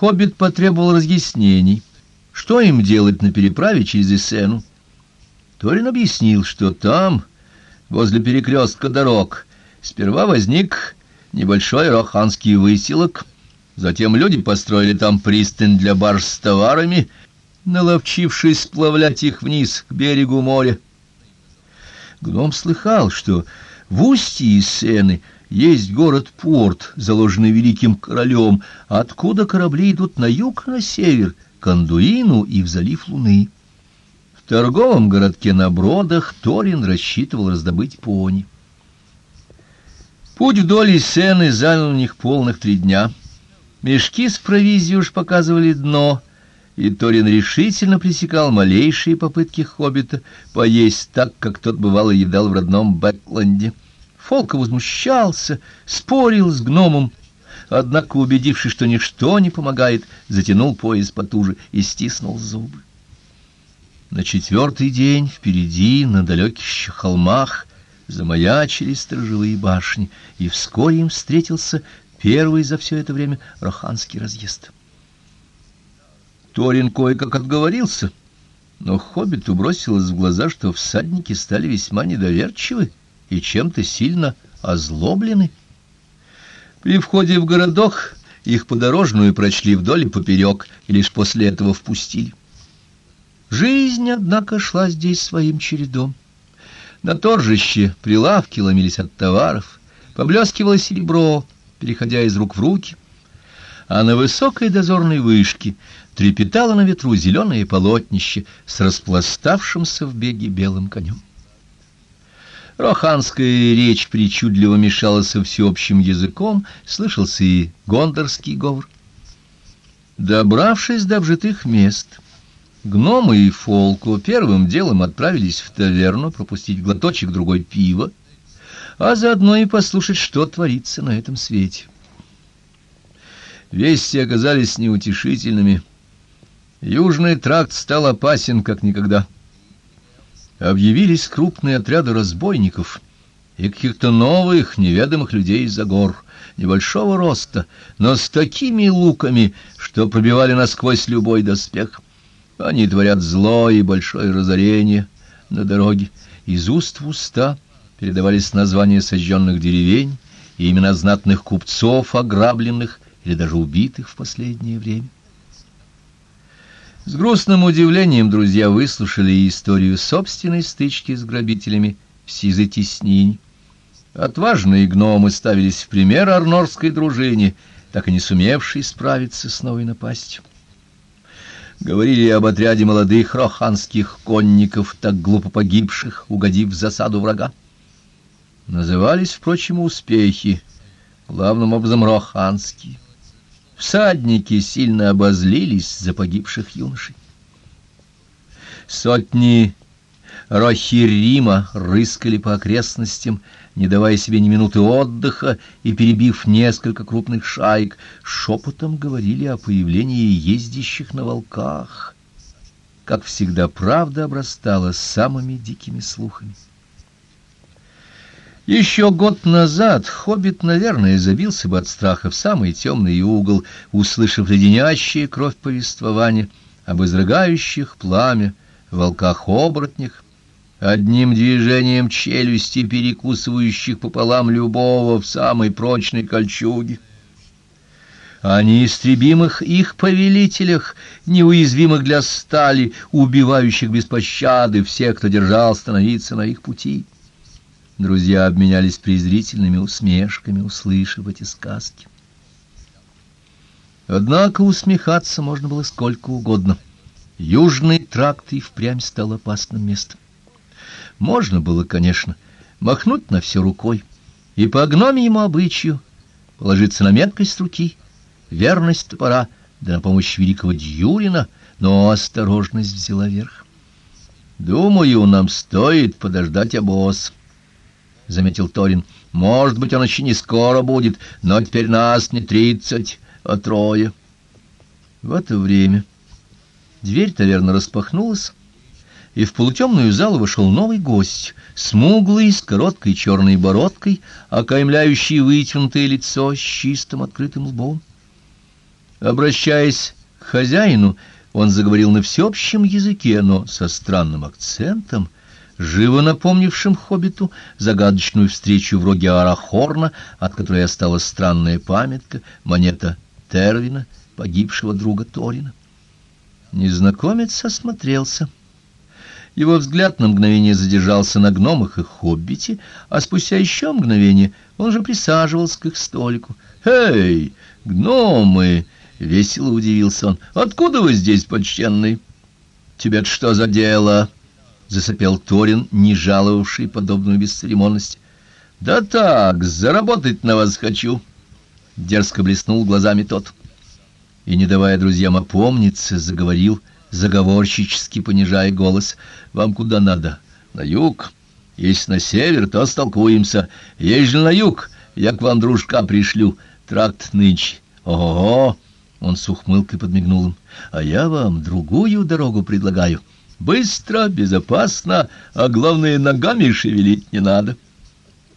Хоббит потребовал разъяснений, что им делать на переправе через Эссену. Торин объяснил, что там, возле перекрестка дорог, сперва возник небольшой роханский выселок, затем люди построили там пристань для барж с товарами, наловчившись сплавлять их вниз к берегу моря. Гном слыхал, что в устье Сены есть город-порт, заложенный великим королем, откуда корабли идут на юг, на север, к Андуину и в залив Луны. В торговом городке на Бродах Торин рассчитывал раздобыть пони. Путь вдоль Сены занял у них полных три дня. Мешки с провизией уж показывали дно — и Торин решительно пресекал малейшие попытки хоббита поесть так, как тот бывало едал в родном Бэкленде. Фолка возмущался, спорил с гномом, однако, убедившись, что ничто не помогает, затянул пояс потуже и стиснул зубы. На четвертый день впереди, на далеких холмах, замаячили сторожевые башни, и вскоре им встретился первый за все это время Роханский разъезд. Торин кое-как отговорился, но хоббиту бросилось в глаза, что всадники стали весьма недоверчивы и чем-то сильно озлоблены. При входе в городок их подорожную прочли вдоль и поперек, и лишь после этого впустили. Жизнь, однако, шла здесь своим чередом. На торжище прилавки ломились от товаров, поблескивало серебро, переходя из рук в руки, а на высокой дозорной вышке трепетало на ветру зеленое полотнище с распластавшимся в беге белым конем. Роханская речь причудливо мешалась со всеобщим языком, слышался и гондорский говор. Добравшись до обжитых мест, гномы и фолку первым делом отправились в таверну пропустить глоточек другой пива, а заодно и послушать, что творится на этом свете. Вести оказались неутешительными. Южный тракт стал опасен как никогда. Объявились крупные отряды разбойников и каких-то новых, неведомых людей из-за гор, небольшого роста, но с такими луками, что пробивали насквозь любой доспех. Они творят зло и большое разорение на дороге. Из уст в уста передавались названия сожженных деревень и имена знатных купцов, ограбленных или даже убитых в последнее время. С грустным удивлением друзья выслушали историю собственной стычки с грабителями в Сизы-Теснине. Отважные гномы ставились в пример арнорской дружине, так и не сумевшей справиться с новой напастью. Говорили об отряде молодых роханских конников, так глупо погибших, угодив в засаду врага. Назывались, впрочем, успехи, главным образом роханские. Всадники сильно обозлились за погибших юношей. Сотни Рохирима рыскали по окрестностям, не давая себе ни минуты отдыха и перебив несколько крупных шаек, шепотом говорили о появлении ездящих на волках. Как всегда, правда обрастала самыми дикими слухами. Еще год назад хоббит, наверное, забился бы от страха в самый темный угол, услышав леденящие кровь повествования об изрыгающих пламя волках-оборотнях, одним движением челюсти перекусывающих пополам любого в самой прочной кольчуге. О неистребимых их повелителях, неуязвимых для стали, убивающих без пощады всех, кто держал становиться на их пути. Друзья обменялись презрительными усмешками, услышав эти сказки. Однако усмехаться можно было сколько угодно. Южный тракт и впрямь стал опасным местом. Можно было, конечно, махнуть на все рукой и по гномьему обычаю положиться на меткость руки, верность топора, да на помощь великого Дьюрина, но осторожность взяла верх. Думаю, нам стоит подождать обоз заметил Торин. Может быть, он еще не скоро будет, но теперь нас не тридцать, а трое. В это время дверь таверны распахнулась, и в полутемную залу вошел новый гость, смуглый, с короткой черной бородкой, окаймляющий вытянутое лицо с чистым открытым лбом. Обращаясь к хозяину, он заговорил на всеобщем языке, но со странным акцентом, живо напомнившим хоббиту загадочную встречу в роге Арахорна, от которой осталась странная памятка, монета Тервина, погибшего друга Торина. Незнакомец осмотрелся. Его взгляд на мгновение задержался на гномах и хоббите, а спустя еще мгновение он уже присаживался к их столику. «Эй, гномы!» — весело удивился он. «Откуда вы здесь, почтенный?» «Тебе-то что за дело?» — засопел Торин, не жаловавший подобную бесцеремонность. «Да так, заработать на вас хочу!» — дерзко блеснул глазами тот. И, не давая друзьям опомниться, заговорил, заговорщически понижая голос. «Вам куда надо? На юг? Если на север, то столкуемся. Ежели на юг, я к вам дружка пришлю. Тракт нынче. Ого!» Он с ухмылкой подмигнул им. «А я вам другую дорогу предлагаю. Быстро, безопасно, а главное, ногами шевелить не надо».